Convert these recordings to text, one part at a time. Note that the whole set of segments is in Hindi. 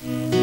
Mm-hmm.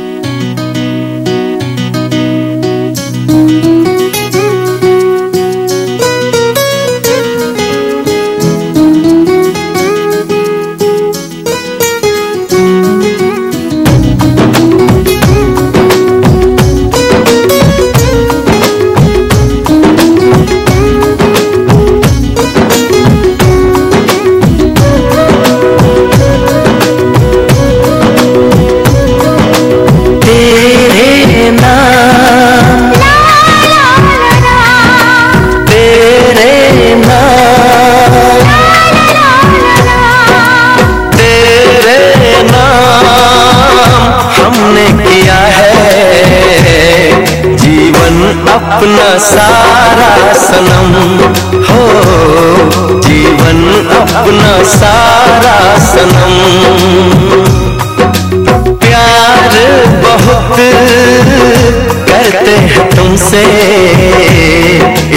अपना सारा सनम। हो, जीवन अपना सारा सनम। प्यार बहुत करते हैं तुमसे,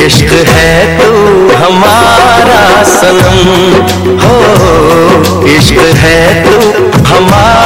इश्क है तू हमारा सनम। हो, इश्क है तू हमारा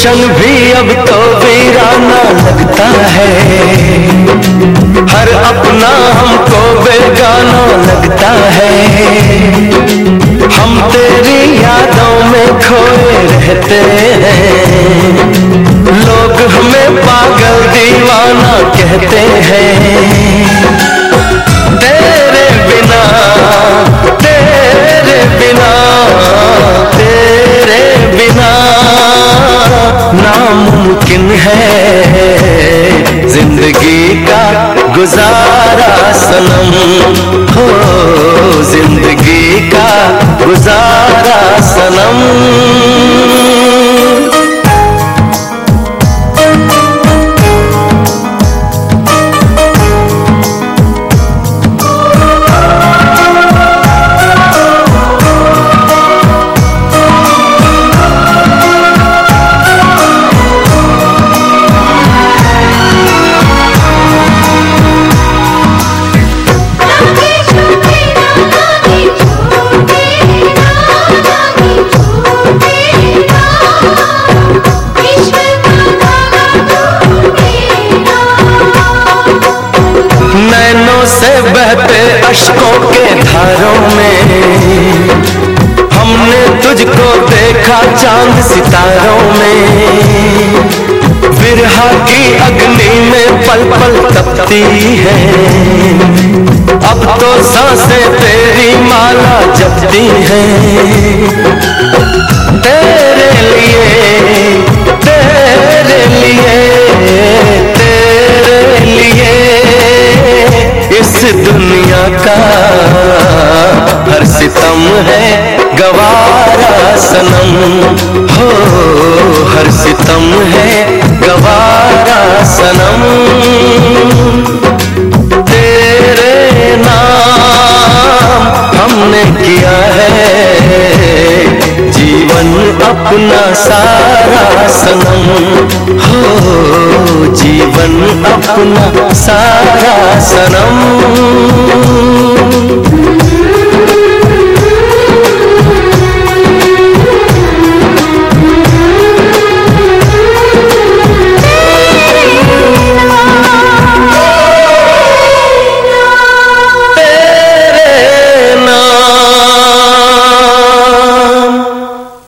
गुलशन भी अब तो वीराना लगता है। हर अपना हमको बेगाना लगता है। हम तेरी यादों में खोए रहते हैं। लोग हमें पागल दीवाना कहते हैं। है। ज़िंदगी का गुजारा सनम हो ज़िंदगी अशकों के धारों में। हमने तुझको देखा चाँद सितारों में। बिरहा की अग्नि में पल पल तपती है। अब तो साँसें तेरी माला जपती है। तेरे लिए तेरे लिए। है, गवारा सनम। हो, हर सितम है, गवारा सनम। तेरे नाम हमने किया है, जीवन अपना सारा सनम। हो, जीवन अपना सारा सनम।